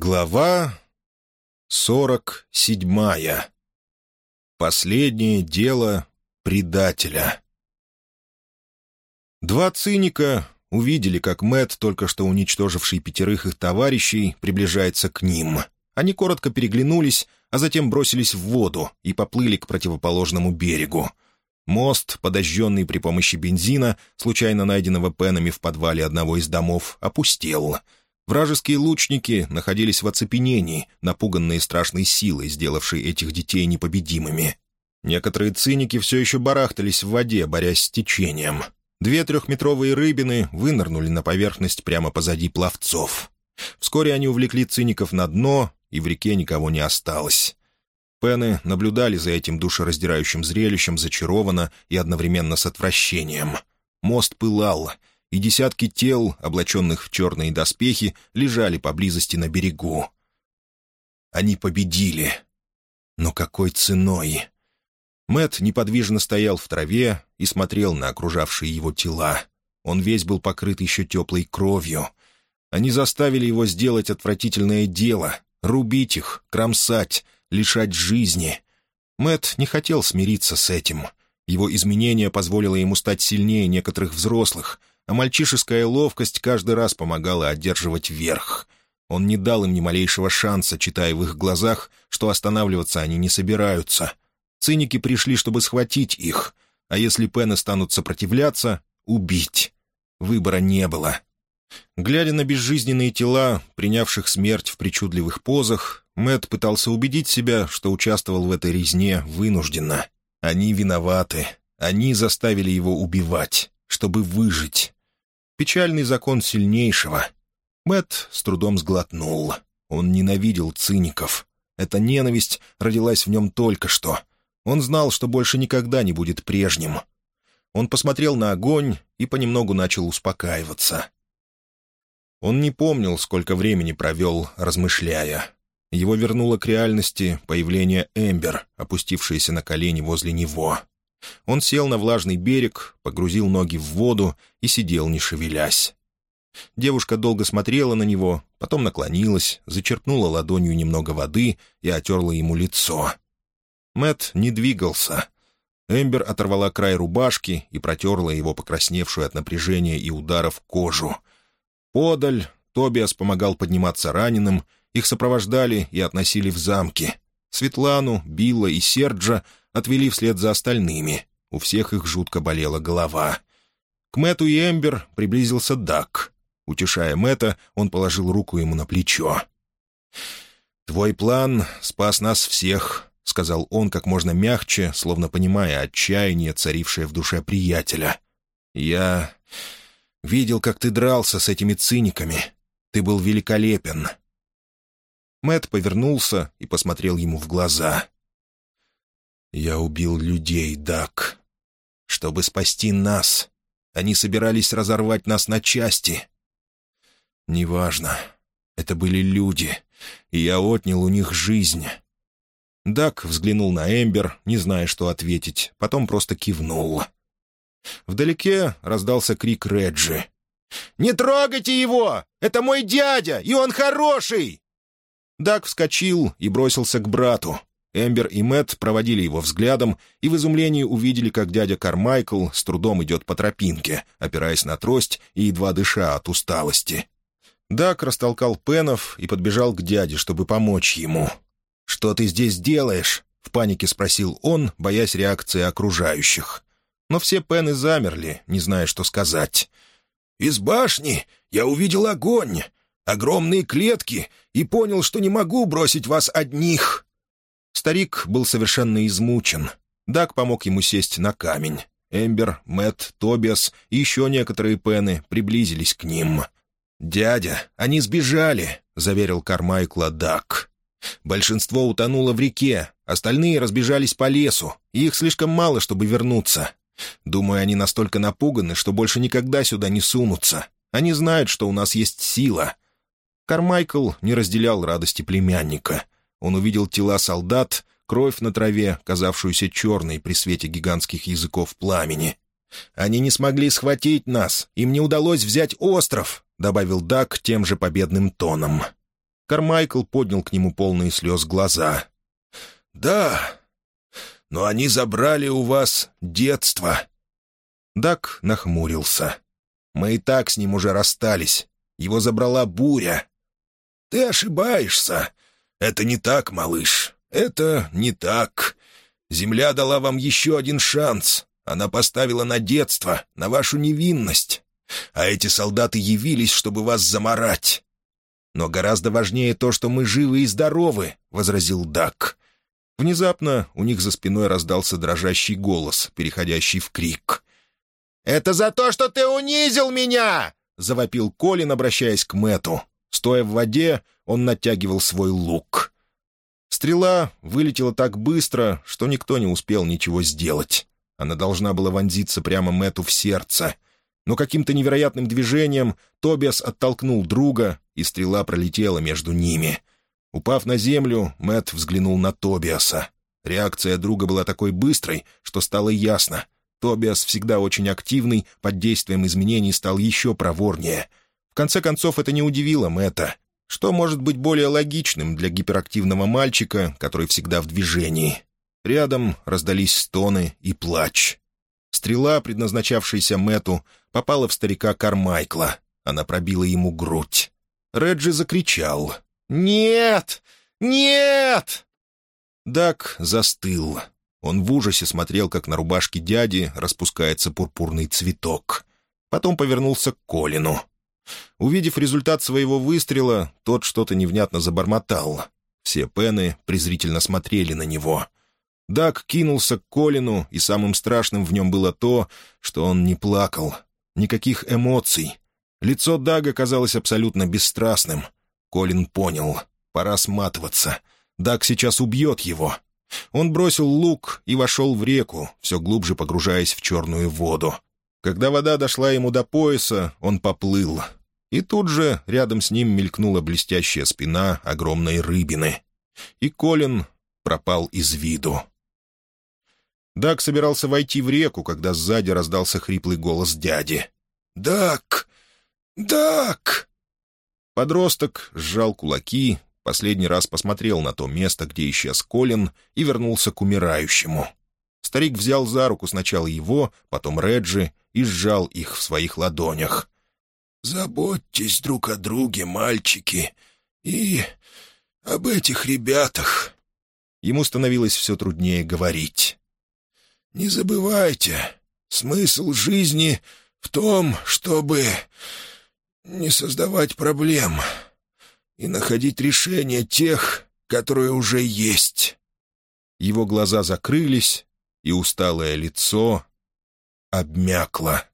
Глава сорок седьмая. Последнее дело предателя. Два циника увидели, как Мэт, только что уничтоживший пятерых их товарищей, приближается к ним. Они коротко переглянулись, а затем бросились в воду и поплыли к противоположному берегу. Мост, подожженный при помощи бензина, случайно найденного пенами в подвале одного из домов, опустел — Вражеские лучники находились в оцепенении, напуганные страшной силой, сделавшей этих детей непобедимыми. Некоторые циники все еще барахтались в воде, борясь с течением. Две трехметровые рыбины вынырнули на поверхность прямо позади пловцов. Вскоре они увлекли циников на дно, и в реке никого не осталось. Пены наблюдали за этим душераздирающим зрелищем зачарованно и одновременно с отвращением. Мост пылал — и десятки тел, облаченных в черные доспехи, лежали поблизости на берегу. Они победили. Но какой ценой? Мэт неподвижно стоял в траве и смотрел на окружавшие его тела. Он весь был покрыт еще теплой кровью. Они заставили его сделать отвратительное дело — рубить их, кромсать, лишать жизни. Мэт не хотел смириться с этим. Его изменение позволило ему стать сильнее некоторых взрослых, а мальчишеская ловкость каждый раз помогала одерживать верх. Он не дал им ни малейшего шанса, читая в их глазах, что останавливаться они не собираются. Циники пришли, чтобы схватить их, а если пены станут сопротивляться — убить. Выбора не было. Глядя на безжизненные тела, принявших смерть в причудливых позах, Мэт пытался убедить себя, что участвовал в этой резне вынужденно. Они виноваты. Они заставили его убивать, чтобы выжить. Печальный закон сильнейшего. Мэт с трудом сглотнул. Он ненавидел циников. Эта ненависть родилась в нем только что. Он знал, что больше никогда не будет прежним. Он посмотрел на огонь и понемногу начал успокаиваться. Он не помнил, сколько времени провел, размышляя. Его вернуло к реальности появление Эмбер, опустившееся на колени возле него. Он сел на влажный берег, погрузил ноги в воду и сидел, не шевелясь. Девушка долго смотрела на него, потом наклонилась, зачерпнула ладонью немного воды и отерла ему лицо. Мэт не двигался. Эмбер оторвала край рубашки и протерла его покрасневшую от напряжения и ударов кожу. Подаль Тобиас помогал подниматься раненым, их сопровождали и относили в замки. Светлану, Билла и Серджа отвели вслед за остальными. У всех их жутко болела голова. К Мэту и Эмбер приблизился Дак. Утешая Мэта, он положил руку ему на плечо. «Твой план спас нас всех», — сказал он как можно мягче, словно понимая отчаяние, царившее в душе приятеля. «Я видел, как ты дрался с этими циниками. Ты был великолепен». Мэт повернулся и посмотрел ему в глаза. «Я убил людей, Дак. Чтобы спасти нас. Они собирались разорвать нас на части. Неважно. Это были люди, и я отнял у них жизнь». Дак взглянул на Эмбер, не зная, что ответить, потом просто кивнул. Вдалеке раздался крик Реджи. «Не трогайте его! Это мой дядя, и он хороший!» Дак вскочил и бросился к брату. Эмбер и Мэтт проводили его взглядом и в изумлении увидели, как дядя Кармайкл с трудом идет по тропинке, опираясь на трость и едва дыша от усталости. Дак растолкал Пенов и подбежал к дяде, чтобы помочь ему. «Что ты здесь делаешь?» — в панике спросил он, боясь реакции окружающих. Но все Пены замерли, не зная, что сказать. «Из башни я увидел огонь, огромные клетки, и понял, что не могу бросить вас одних», Старик был совершенно измучен. Даг помог ему сесть на камень. Эмбер, Мэтт, Тобиас и еще некоторые пены приблизились к ним. «Дядя, они сбежали», — заверил Кармайкла Дак. «Большинство утонуло в реке, остальные разбежались по лесу, и их слишком мало, чтобы вернуться. Думаю, они настолько напуганы, что больше никогда сюда не сунутся. Они знают, что у нас есть сила». Кармайкл не разделял радости племянника — он увидел тела солдат, кровь на траве, казавшуюся черной при свете гигантских языков пламени. «Они не смогли схватить нас, им не удалось взять остров», — добавил Дак тем же победным тоном. Кармайкл поднял к нему полные слез глаза. «Да, но они забрали у вас детство». Дак нахмурился. «Мы и так с ним уже расстались. Его забрала буря». «Ты ошибаешься. Это не так, малыш. Это не так. Земля дала вам еще один шанс. Она поставила на детство, на вашу невинность. А эти солдаты явились, чтобы вас заморать. Но гораздо важнее то, что мы живы и здоровы», — возразил Дак. Внезапно у них за спиной раздался дрожащий голос, переходящий в крик. «Это за то, что ты унизил меня!» — завопил Колин, обращаясь к Мэту. Стоя в воде, он натягивал свой лук. Стрела вылетела так быстро, что никто не успел ничего сделать. Она должна была вонзиться прямо Мэту в сердце. Но каким-то невероятным движением Тобиас оттолкнул друга, и стрела пролетела между ними. Упав на землю, Мэт взглянул на Тобиаса. Реакция друга была такой быстрой, что стало ясно. Тобиас, всегда очень активный, под действием изменений стал еще проворнее. Конце концов, это не удивило Мэтта. Что может быть более логичным для гиперактивного мальчика, который всегда в движении? Рядом раздались стоны и плач. Стрела, предназначавшаяся Мэту, попала в старика Кармайкла. Она пробила ему грудь. Реджи закричал — «Нет! Нет!» Дак застыл. Он в ужасе смотрел, как на рубашке дяди распускается пурпурный цветок. Потом повернулся к Колину. Увидев результат своего выстрела, тот что-то невнятно забормотал. Все пены презрительно смотрели на него. Дак кинулся к Колину, и самым страшным в нем было то, что он не плакал. Никаких эмоций. Лицо Дага казалось абсолютно бесстрастным — Колин понял. Пора сматываться. Дак сейчас убьет его. Он бросил лук и вошел в реку, все глубже погружаясь в черную воду. Когда вода дошла ему до пояса, он поплыл. И тут же рядом с ним мелькнула блестящая спина огромной рыбины. И Колин пропал из виду. Дак собирался войти в реку, когда сзади раздался хриплый голос дяди. «Дак! Дак!» Подросток сжал кулаки, последний раз посмотрел на то место, где исчез Колин, и вернулся к умирающему. Старик взял за руку сначала его, потом Реджи и сжал их в своих ладонях. «Заботьтесь друг о друге, мальчики, и об этих ребятах». Ему становилось все труднее говорить. «Не забывайте, смысл жизни в том, чтобы не создавать проблем и находить решение тех, которые уже есть». Его глаза закрылись, и усталое лицо обмякло.